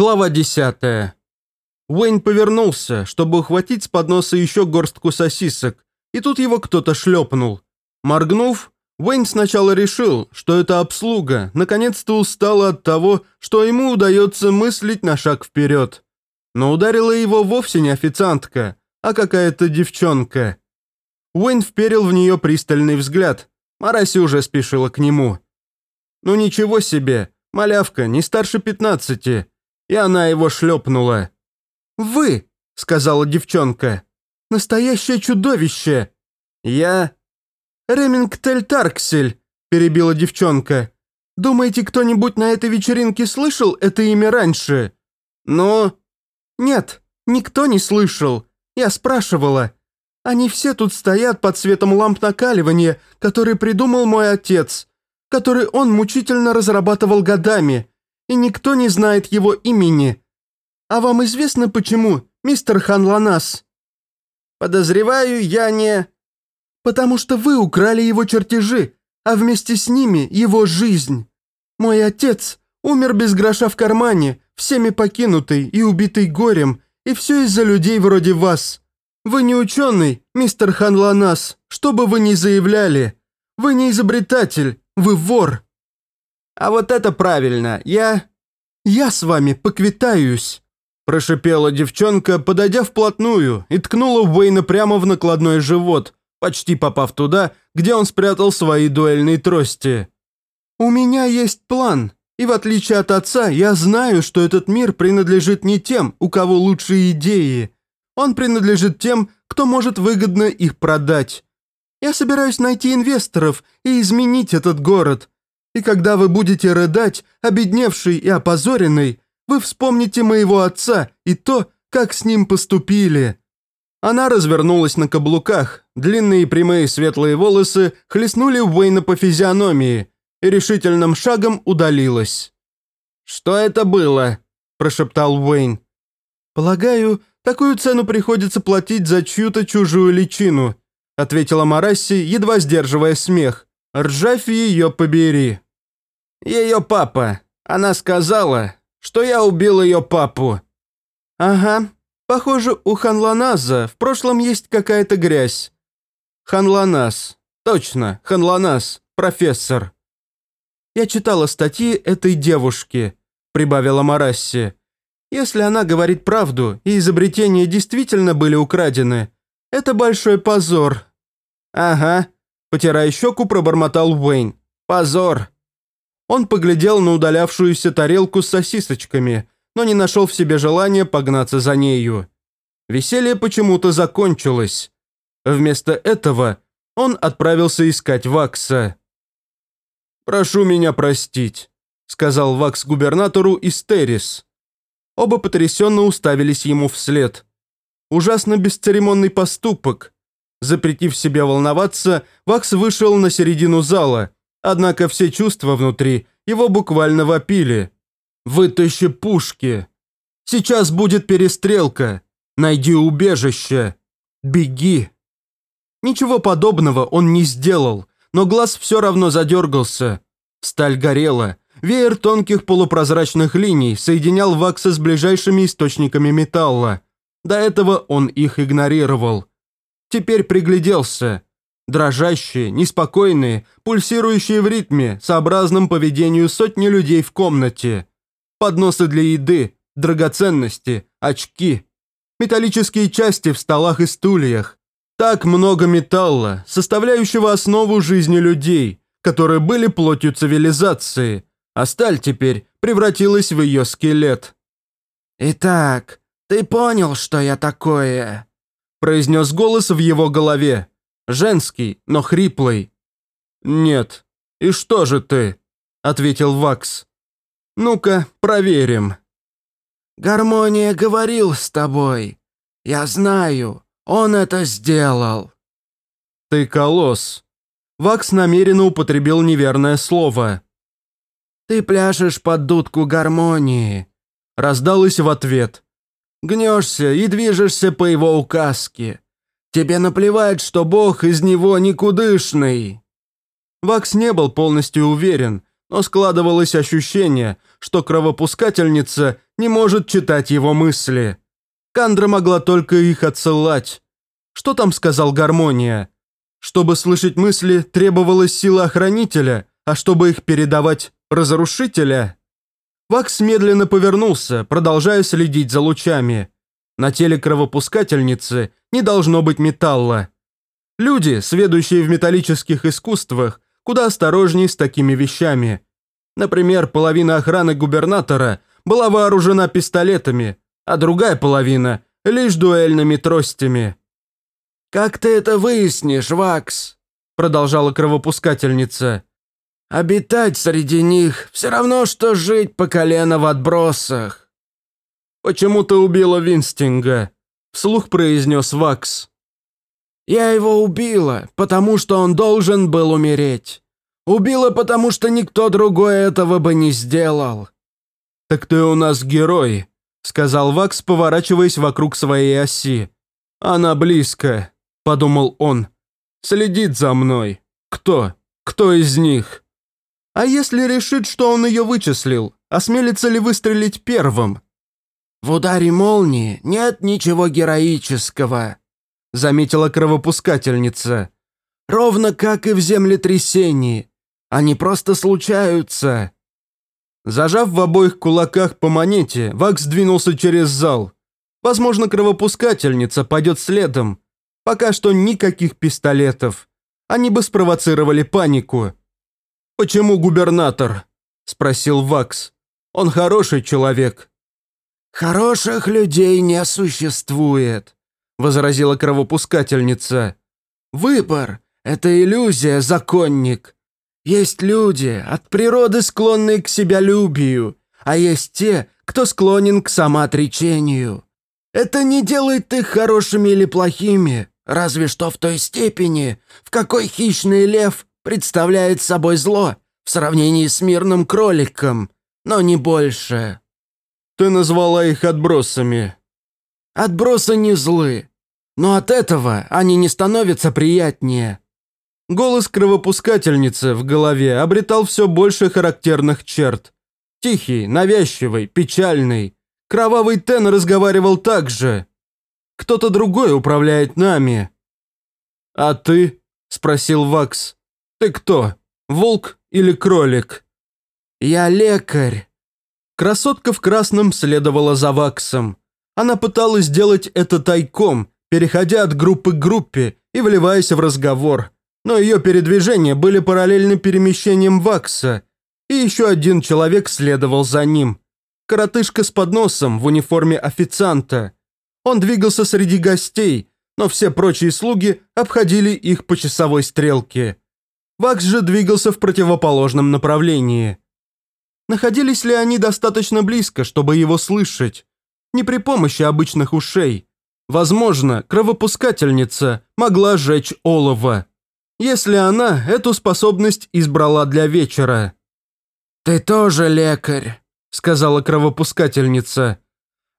Глава 10. Уэйн повернулся, чтобы ухватить с подноса еще горстку сосисок, и тут его кто-то шлепнул. Моргнув, Уэйн сначала решил, что это обслуга, наконец-то устала от того, что ему удается мыслить на шаг вперед. Но ударила его вовсе не официантка, а какая-то девчонка. Уэйн вперил в нее пристальный взгляд. Мараси уже спешила к нему. Ну ничего себе, малявка, не старше пятнадцати и она его шлепнула. «Вы», — сказала девчонка, — «настоящее чудовище». «Я...» «Ремингтель Тарксель», — перебила девчонка. «Думаете, кто-нибудь на этой вечеринке слышал это имя раньше?» «Но...» «Нет, никто не слышал. Я спрашивала. Они все тут стоят под светом ламп накаливания, который придумал мой отец, который он мучительно разрабатывал годами и никто не знает его имени. А вам известно почему, мистер Ханланас?» «Подозреваю, я не...» «Потому что вы украли его чертежи, а вместе с ними его жизнь. Мой отец умер без гроша в кармане, всеми покинутый и убитый горем, и все из-за людей вроде вас. Вы не ученый, мистер Ханланас, что бы вы ни заявляли. Вы не изобретатель, вы вор. «А вот это правильно, я...» «Я с вами поквитаюсь», – прошипела девчонка, подойдя вплотную и ткнула Уэйна прямо в накладной живот, почти попав туда, где он спрятал свои дуэльные трости. «У меня есть план, и в отличие от отца, я знаю, что этот мир принадлежит не тем, у кого лучшие идеи. Он принадлежит тем, кто может выгодно их продать. Я собираюсь найти инвесторов и изменить этот город, и когда вы будете рыдать, обедневший и опозоренный, вы вспомните моего отца и то, как с ним поступили». Она развернулась на каблуках, длинные прямые светлые волосы хлестнули Уэйна по физиономии и решительным шагом удалилась. «Что это было?» – прошептал Уэйн. «Полагаю, такую цену приходится платить за чью-то чужую личину», – ответила Марасси, едва сдерживая смех. Ржавь ее побери. Ее папа. Она сказала, что я убил ее папу. Ага. Похоже, у Ханланаза в прошлом есть какая-то грязь. Ханланаз. Точно, Ханланаз, профессор. Я читала статьи этой девушки, прибавила Марасси. Если она говорит правду, и изобретения действительно были украдены, это большой позор. Ага, Потирая щеку, пробормотал Уэйн. «Позор!» Он поглядел на удалявшуюся тарелку с сосисочками, но не нашел в себе желания погнаться за нею. Веселье почему-то закончилось. Вместо этого он отправился искать Вакса. «Прошу меня простить», — сказал Вакс губернатору из Террис. Оба потрясенно уставились ему вслед. Ужасно бесцеремонный поступок, Запретив себе волноваться, Вакс вышел на середину зала, однако все чувства внутри его буквально вопили. «Вытащи пушки! Сейчас будет перестрелка! Найди убежище! Беги!» Ничего подобного он не сделал, но глаз все равно задергался. Сталь горела, веер тонких полупрозрачных линий соединял Вакса с ближайшими источниками металла. До этого он их игнорировал. Теперь пригляделся. Дрожащие, неспокойные, пульсирующие в ритме, сообразном поведению сотни людей в комнате. Подносы для еды, драгоценности, очки. Металлические части в столах и стульях. Так много металла, составляющего основу жизни людей, которые были плотью цивилизации, а сталь теперь превратилась в ее скелет. «Итак, ты понял, что я такое?» Произнес голос в его голове. Женский, но хриплый. «Нет. И что же ты?» – ответил Вакс. «Ну-ка, проверим». «Гармония говорил с тобой. Я знаю, он это сделал». «Ты колосс». Вакс намеренно употребил неверное слово. «Ты пляшешь под дудку гармонии», – раздалось в ответ. Гнешься и движешься по его указке. Тебе наплевать, что Бог из него никудышный». Вакс не был полностью уверен, но складывалось ощущение, что кровопускательница не может читать его мысли. Кандра могла только их отсылать. Что там сказал Гармония? Чтобы слышать мысли, требовалась сила охранителя, а чтобы их передавать – разрушителя. Вакс медленно повернулся, продолжая следить за лучами. На теле кровопускательницы не должно быть металла. Люди, сведущие в металлических искусствах, куда осторожнее с такими вещами. Например, половина охраны губернатора была вооружена пистолетами, а другая половина – лишь дуэльными тростями. «Как ты это выяснишь, Вакс?» – продолжала кровопускательница. «Обитать среди них все равно, что жить по колено в отбросах». «Почему ты убила Винстинга?» – вслух произнес Вакс. Я его убила, потому что он должен был умереть. Убила, потому что никто другой этого бы не сделал». «Так ты у нас герой», — сказал Вакс, поворачиваясь вокруг своей оси. «Она близко», — подумал он. «Следит за мной. Кто? Кто из них?» «А если решит, что он ее вычислил, осмелится ли выстрелить первым?» «В ударе молнии нет ничего героического», – заметила кровопускательница. «Ровно как и в землетрясении. Они просто случаются». Зажав в обоих кулаках по монете, Вакс двинулся через зал. Возможно, кровопускательница пойдет следом. Пока что никаких пистолетов. Они бы спровоцировали панику. «Почему губернатор?» – спросил Вакс. «Он хороший человек». «Хороших людей не существует», возразила кровопускательница. «Выбор – это иллюзия, законник. Есть люди, от природы склонные к себялюбию, а есть те, кто склонен к самоотречению. Это не делает их хорошими или плохими, разве что в той степени, в какой хищный лев представляет собой зло в сравнении с мирным кроликом, но не больше». «Ты назвала их отбросами». «Отбросы не злы, но от этого они не становятся приятнее. Голос кровопускательницы в голове обретал все больше характерных черт. Тихий, навязчивый, печальный. Кровавый Тен разговаривал так же. Кто-то другой управляет нами. «А ты?» – спросил Вакс. «Ты кто? Волк или кролик?» «Я лекарь». Красотка в красном следовала за Ваксом. Она пыталась сделать это тайком, переходя от группы к группе и вливаясь в разговор. Но ее передвижения были параллельны перемещением Вакса, и еще один человек следовал за ним. Коротышка с подносом в униформе официанта. Он двигался среди гостей, но все прочие слуги обходили их по часовой стрелке. Вакс же двигался в противоположном направлении. Находились ли они достаточно близко, чтобы его слышать? Не при помощи обычных ушей. Возможно, кровопускательница могла сжечь олово, если она эту способность избрала для вечера. «Ты тоже лекарь», — сказала кровопускательница.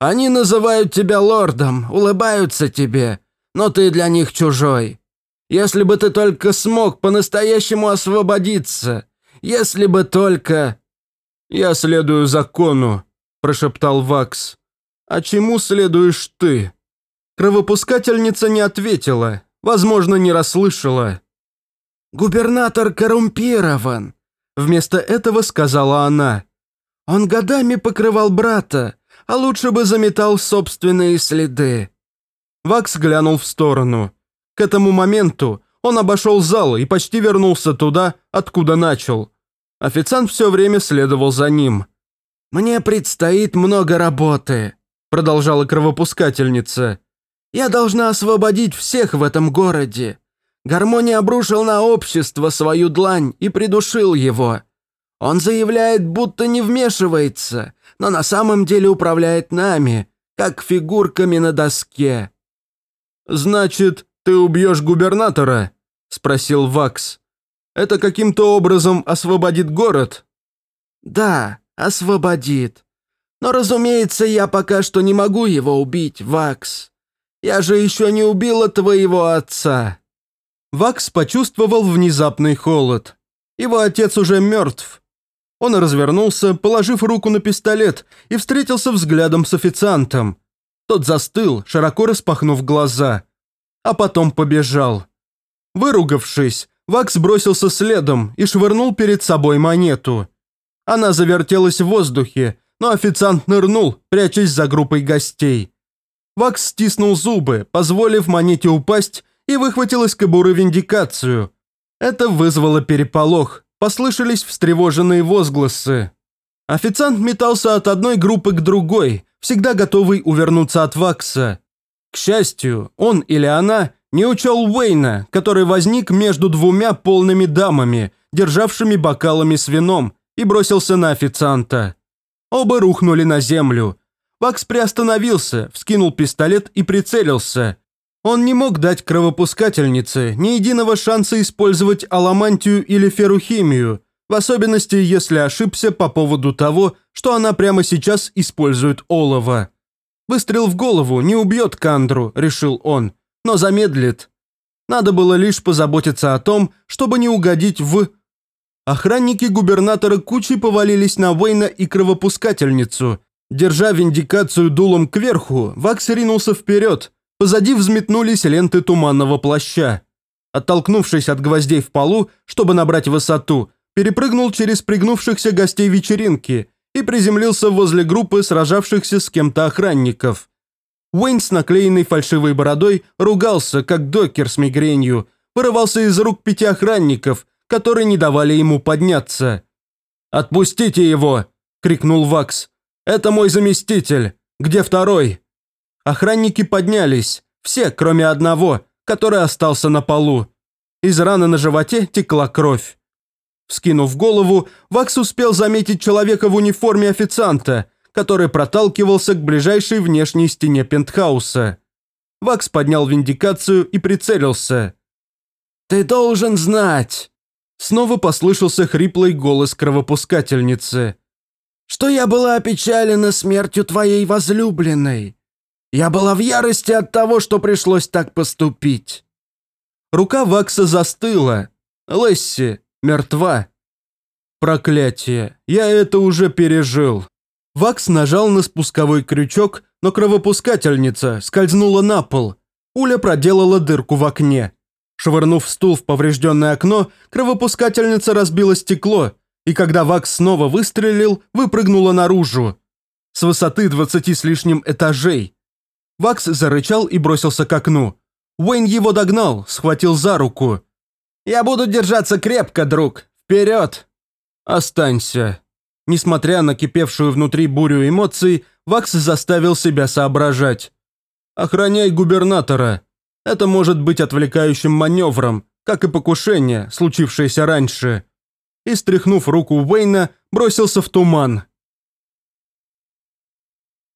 «Они называют тебя лордом, улыбаются тебе, но ты для них чужой. Если бы ты только смог по-настоящему освободиться, если бы только...» «Я следую закону», – прошептал Вакс. «А чему следуешь ты?» Кровопускательница не ответила, возможно, не расслышала. «Губернатор коррумпирован», – вместо этого сказала она. «Он годами покрывал брата, а лучше бы заметал собственные следы». Вакс глянул в сторону. К этому моменту он обошел зал и почти вернулся туда, откуда начал. Официант все время следовал за ним. «Мне предстоит много работы», – продолжала кровопускательница. Я должна освободить всех в этом городе. Гармония обрушил на общество свою длань и придушил его. Он заявляет, будто не вмешивается, но на самом деле управляет нами, как фигурками на доске». «Значит, ты убьешь губернатора?» – спросил Вакс. «Это каким-то образом освободит город?» «Да, освободит. Но, разумеется, я пока что не могу его убить, Вакс. Я же еще не убила твоего отца!» Вакс почувствовал внезапный холод. Его отец уже мертв. Он развернулся, положив руку на пистолет, и встретился взглядом с официантом. Тот застыл, широко распахнув глаза. А потом побежал. Выругавшись, Вакс бросился следом и швырнул перед собой монету. Она завертелась в воздухе, но официант нырнул, прячась за группой гостей. Вакс стиснул зубы, позволив монете упасть, и выхватил из кобуры виндикацию. Это вызвало переполох, послышались встревоженные возгласы. Официант метался от одной группы к другой, всегда готовый увернуться от Вакса. К счастью, он или она не учел Уэйна, который возник между двумя полными дамами, державшими бокалами с вином, и бросился на официанта. Оба рухнули на землю. Вакс приостановился, вскинул пистолет и прицелился. Он не мог дать кровопускательнице ни единого шанса использовать аламантию или ферухимию, в особенности, если ошибся по поводу того, что она прямо сейчас использует олово. Выстрел в голову не убьет Кандру, решил он, но замедлит. Надо было лишь позаботиться о том, чтобы не угодить в... Охранники губернатора кучей повалились на Уэйна и кровопускательницу. Держа виндикацию дулом кверху, Вакс ринулся вперед. Позади взметнулись ленты туманного плаща. Оттолкнувшись от гвоздей в полу, чтобы набрать высоту, перепрыгнул через пригнувшихся гостей вечеринки и приземлился возле группы сражавшихся с кем-то охранников. Уэйн с наклеенной фальшивой бородой ругался, как докер с мигренью, вырывался из рук пяти охранников, которые не давали ему подняться. «Отпустите его!» – крикнул Вакс. «Это мой заместитель! Где второй?» Охранники поднялись, все, кроме одного, который остался на полу. Из раны на животе текла кровь. Вскинув голову, Вакс успел заметить человека в униформе официанта – который проталкивался к ближайшей внешней стене пентхауса. Вакс поднял виндикацию и прицелился. «Ты должен знать!» Снова послышался хриплый голос кровопускательницы. «Что я была опечалена смертью твоей возлюбленной. Я была в ярости от того, что пришлось так поступить». Рука Вакса застыла. Лесси мертва. Проклятие, я это уже пережил. Вакс нажал на спусковой крючок, но кровопускательница скользнула на пол. Уля проделала дырку в окне. Швырнув стул в поврежденное окно, кровопускательница разбила стекло, и когда Вакс снова выстрелил, выпрыгнула наружу. С высоты двадцати с лишним этажей. Вакс зарычал и бросился к окну. Уэйн его догнал, схватил за руку. «Я буду держаться крепко, друг. Вперед!» «Останься», Несмотря на кипевшую внутри бурю эмоций, Вакс заставил себя соображать. «Охраняй губернатора. Это может быть отвлекающим маневром, как и покушение, случившееся раньше». И, стряхнув руку Уэйна, бросился в туман,